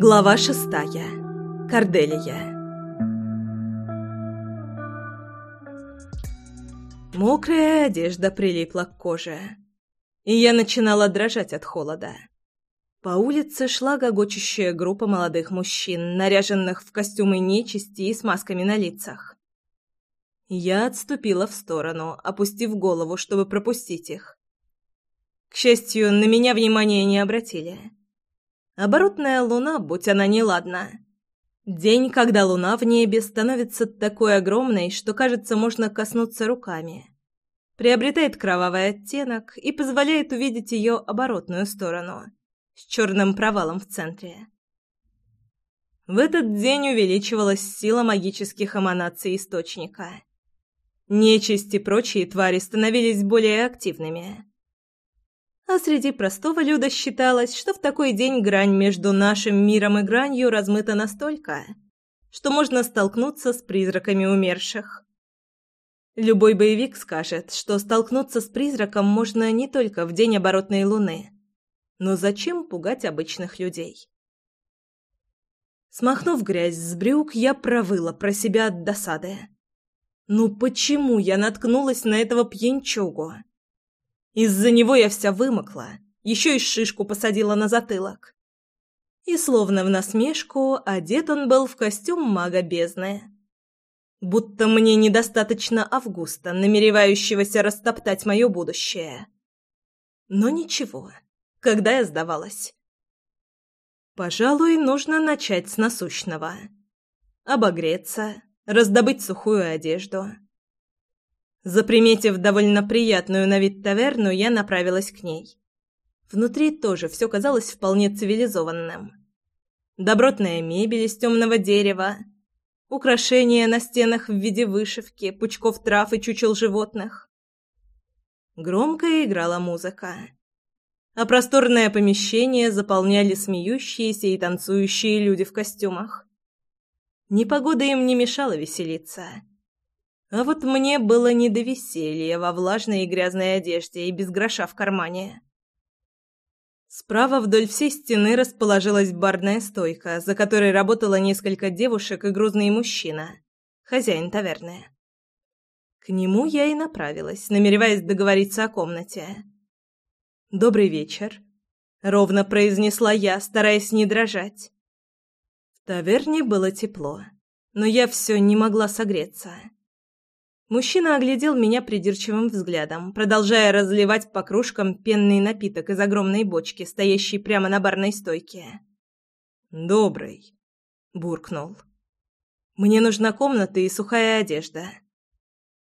Глава шестая. Корделия. Мокрая одежда прилипла к коже, и я начинала дрожать от холода. По улице шла гогочущая группа молодых мужчин, наряженных в костюмы нечисти и с масками на лицах. Я отступила в сторону, опустив голову, чтобы пропустить их. К счастью, на меня внимания не обратили. Оборотная луна, будь она неладна. День, когда луна в небе становится такой огромной, что, кажется, можно коснуться руками. Приобретает кровавый оттенок и позволяет увидеть ее оборотную сторону, с черным провалом в центре. В этот день увеличивалась сила магических эманаций источника. Нечисть и прочие твари становились более активными а среди простого люда считалось, что в такой день грань между нашим миром и гранью размыта настолько, что можно столкнуться с призраками умерших. Любой боевик скажет, что столкнуться с призраком можно не только в день оборотной луны. Но зачем пугать обычных людей? Смахнув грязь с брюк, я провыла про себя от досады. Ну почему я наткнулась на этого пьянчугу? Из-за него я вся вымокла, еще и шишку посадила на затылок. И словно в насмешку, одет он был в костюм мага бездны. Будто мне недостаточно Августа, намеревающегося растоптать мое будущее. Но ничего, когда я сдавалась. Пожалуй, нужно начать с насущного. Обогреться, раздобыть сухую одежду — Заприметив довольно приятную на вид таверну, я направилась к ней. Внутри тоже все казалось вполне цивилизованным. Добротная мебель из темного дерева, украшения на стенах в виде вышивки, пучков трав и чучел животных. Громко играла музыка, а просторное помещение заполняли смеющиеся и танцующие люди в костюмах. Непогода им не мешала веселиться. А вот мне было не до веселья во влажной и грязной одежде и без гроша в кармане. Справа вдоль всей стены расположилась барная стойка, за которой работало несколько девушек и грузный мужчина, хозяин таверны. К нему я и направилась, намереваясь договориться о комнате. «Добрый вечер», — ровно произнесла я, стараясь не дрожать. В таверне было тепло, но я все не могла согреться. Мужчина оглядел меня придирчивым взглядом, продолжая разливать по кружкам пенный напиток из огромной бочки, стоящей прямо на барной стойке. «Добрый», — буркнул. «Мне нужна комната и сухая одежда».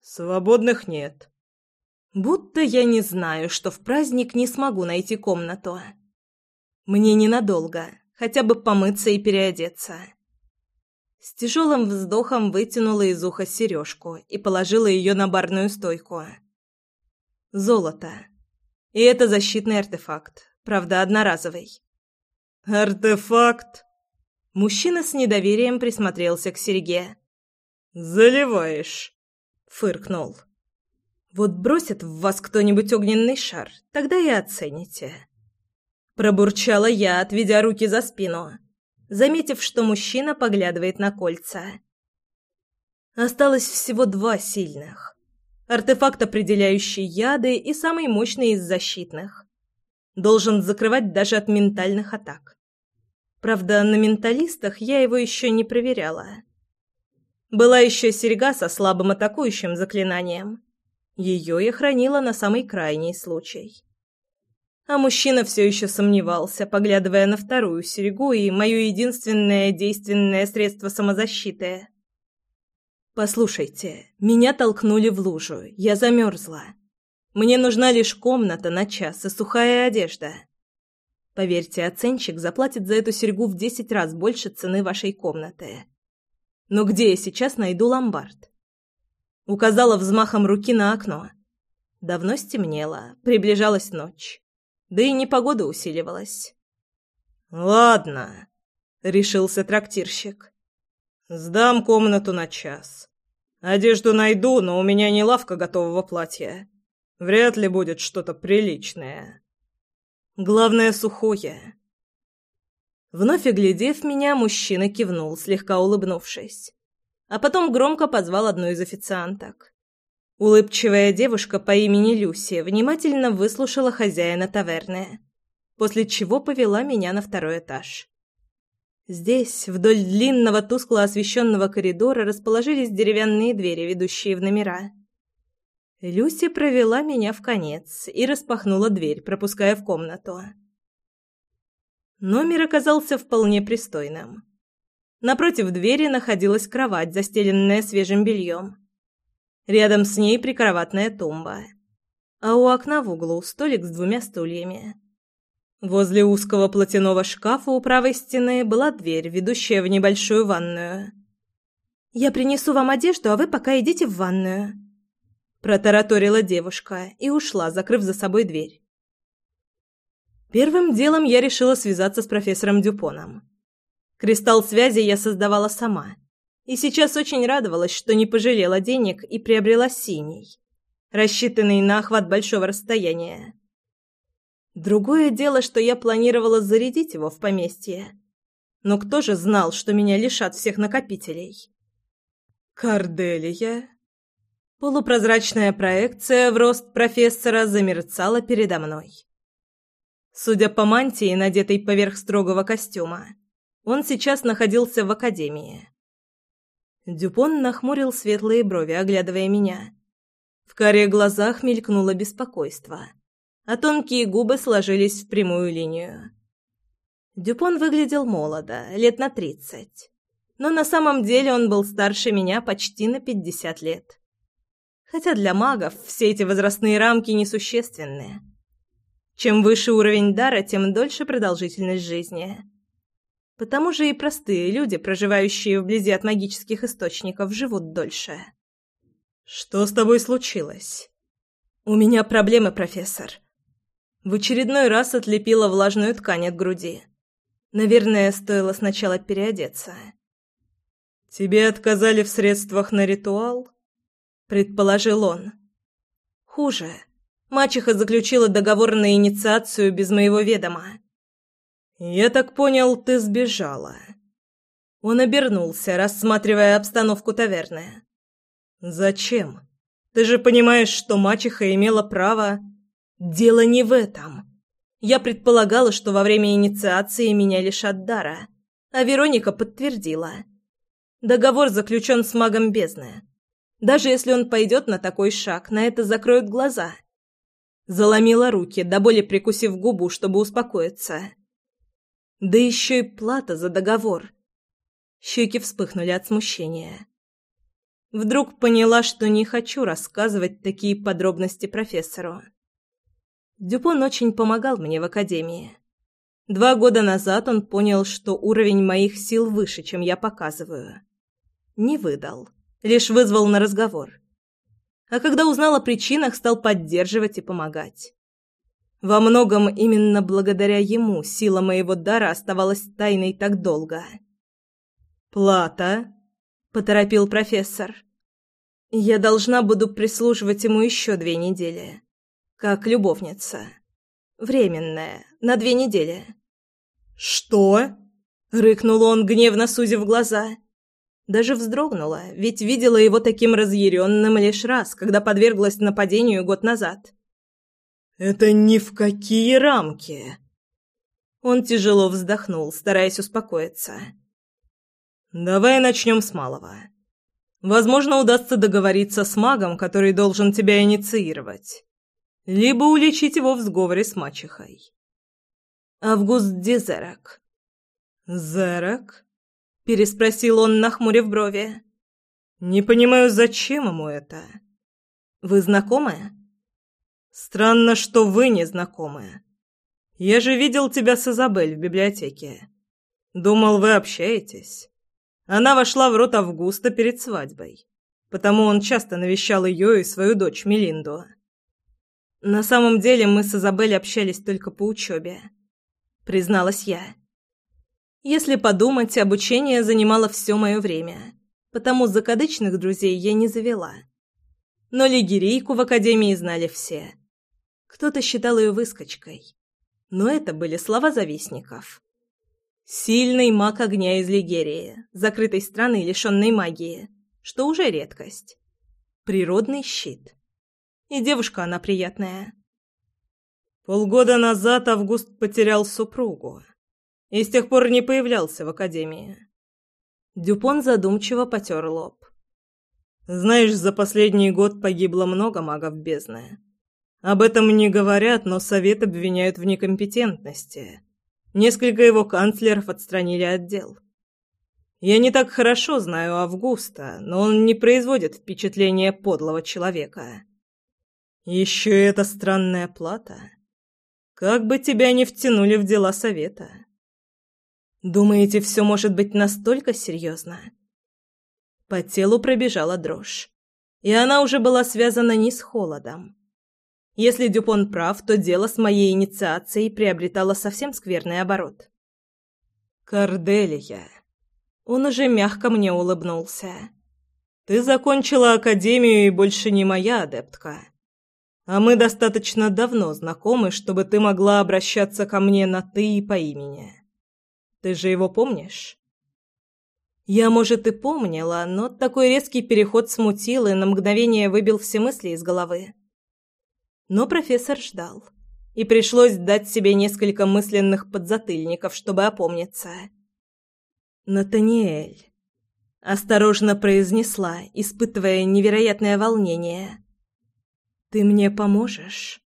«Свободных нет». «Будто я не знаю, что в праздник не смогу найти комнату. Мне ненадолго, хотя бы помыться и переодеться». С тяжелым вздохом вытянула из уха сережку и положила ее на барную стойку. Золото. И это защитный артефакт, правда, одноразовый. «Артефакт?» Мужчина с недоверием присмотрелся к серьге. «Заливаешь», — фыркнул. «Вот бросит в вас кто-нибудь огненный шар, тогда и оцените». Пробурчала я, отведя руки за спину заметив, что мужчина поглядывает на кольца. Осталось всего два сильных. Артефакт, определяющий яды, и самый мощный из защитных. Должен закрывать даже от ментальных атак. Правда, на менталистах я его еще не проверяла. Была еще серьга со слабым атакующим заклинанием. Ее я хранила на самый крайний случай. А мужчина все еще сомневался, поглядывая на вторую серегу и мое единственное действенное средство самозащиты. «Послушайте, меня толкнули в лужу, я замерзла. Мне нужна лишь комната на час и сухая одежда. Поверьте, оценщик заплатит за эту серьгу в десять раз больше цены вашей комнаты. Но где я сейчас найду ломбард?» Указала взмахом руки на окно. Давно стемнело, приближалась ночь да и непогода усиливалась. «Ладно», — решился трактирщик. «Сдам комнату на час. Одежду найду, но у меня не лавка готового платья. Вряд ли будет что-то приличное. Главное, сухое». Вновь оглядев меня, мужчина кивнул, слегка улыбнувшись. А потом громко позвал одну из официанток. Улыбчивая девушка по имени Люси внимательно выслушала хозяина таверны, после чего повела меня на второй этаж. Здесь, вдоль длинного тускло освещенного коридора, расположились деревянные двери, ведущие в номера. Люси провела меня в конец и распахнула дверь, пропуская в комнату. Номер оказался вполне пристойным. Напротив двери находилась кровать, застеленная свежим бельем. Рядом с ней прикроватная тумба. А у окна в углу столик с двумя стульями. Возле узкого платяного шкафа у правой стены была дверь, ведущая в небольшую ванную. «Я принесу вам одежду, а вы пока идите в ванную», – протараторила девушка и ушла, закрыв за собой дверь. Первым делом я решила связаться с профессором Дюпоном. Кристалл связи я создавала сама. И сейчас очень радовалась, что не пожалела денег и приобрела синий, рассчитанный на охват большого расстояния. Другое дело, что я планировала зарядить его в поместье. Но кто же знал, что меня лишат всех накопителей? Корделия. Полупрозрачная проекция в рост профессора замерцала передо мной. Судя по мантии, надетой поверх строгого костюма, он сейчас находился в академии. Дюпон нахмурил светлые брови, оглядывая меня. В каре глазах мелькнуло беспокойство, а тонкие губы сложились в прямую линию. Дюпон выглядел молодо, лет на тридцать, но на самом деле он был старше меня почти на пятьдесят лет. Хотя для магов все эти возрастные рамки несущественные. Чем выше уровень дара, тем дольше продолжительность жизни. Потому же и простые люди, проживающие вблизи от магических источников, живут дольше. «Что с тобой случилось?» «У меня проблемы, профессор». В очередной раз отлепила влажную ткань от груди. Наверное, стоило сначала переодеться. «Тебе отказали в средствах на ритуал?» — предположил он. «Хуже. Мачеха заключила договор на инициацию без моего ведома. «Я так понял, ты сбежала». Он обернулся, рассматривая обстановку таверны. «Зачем? Ты же понимаешь, что мачеха имела право...» «Дело не в этом. Я предполагала, что во время инициации меня лишат дара, а Вероника подтвердила. Договор заключен с магом бездны. Даже если он пойдет на такой шаг, на это закроют глаза». Заломила руки, до боли прикусив губу, чтобы успокоиться. Да еще и плата за договор. Щеки вспыхнули от смущения. Вдруг поняла, что не хочу рассказывать такие подробности профессору. Дюпон очень помогал мне в академии. Два года назад он понял, что уровень моих сил выше, чем я показываю. Не выдал, лишь вызвал на разговор а когда узнал о причинах, стал поддерживать и помогать. Во многом именно благодаря ему сила моего дара оставалась тайной так долго. «Плата?» — поторопил профессор. «Я должна буду прислуживать ему еще две недели. Как любовница. Временная, на две недели». «Что?» — рыкнул он, гневно сузив глаза. Даже вздрогнула, ведь видела его таким разъяренным лишь раз, когда подверглась нападению год назад. «Это ни в какие рамки!» Он тяжело вздохнул, стараясь успокоиться. «Давай начнем с малого. Возможно, удастся договориться с магом, который должен тебя инициировать. Либо уличить его в сговоре с мачехой». «Август Дизерак». «Зерак?» — переспросил он, нахмурив брови. «Не понимаю, зачем ему это? Вы знакомы?» «Странно, что вы не знакомы. Я же видел тебя с Изабель в библиотеке. Думал, вы общаетесь. Она вошла в рот Августа перед свадьбой, потому он часто навещал ее и свою дочь Мелинду. На самом деле мы с Изабель общались только по учебе», — призналась я. Если подумать, обучение занимало все мое время, потому закадычных друзей я не завела. Но лигерейку в академии знали все. Кто-то считал ее выскочкой. Но это были слова завистников. Сильный маг огня из Лигерии, закрытой страны, лишенной магии, что уже редкость. Природный щит. И девушка она приятная. Полгода назад Август потерял супругу и с тех пор не появлялся в академии. Дюпон задумчиво потер лоб. Знаешь, за последний год погибло много магов бездны. Об этом не говорят, но совет обвиняют в некомпетентности. Несколько его канцлеров отстранили от дел. Я не так хорошо знаю Августа, но он не производит впечатления подлого человека. Еще и эта странная плата. Как бы тебя не втянули в дела совета. Думаете, все может быть настолько серьезно? По телу пробежала дрожь. И она уже была связана не с холодом. Если Дюпон прав, то дело с моей инициацией приобретало совсем скверный оборот. «Корделия». Он уже мягко мне улыбнулся. «Ты закончила академию и больше не моя адептка. А мы достаточно давно знакомы, чтобы ты могла обращаться ко мне на «ты» и по имени. Ты же его помнишь?» Я, может, и помнила, но такой резкий переход смутил и на мгновение выбил все мысли из головы. Но профессор ждал, и пришлось дать себе несколько мысленных подзатыльников, чтобы опомниться. «Натаниэль», — осторожно произнесла, испытывая невероятное волнение, — «ты мне поможешь?»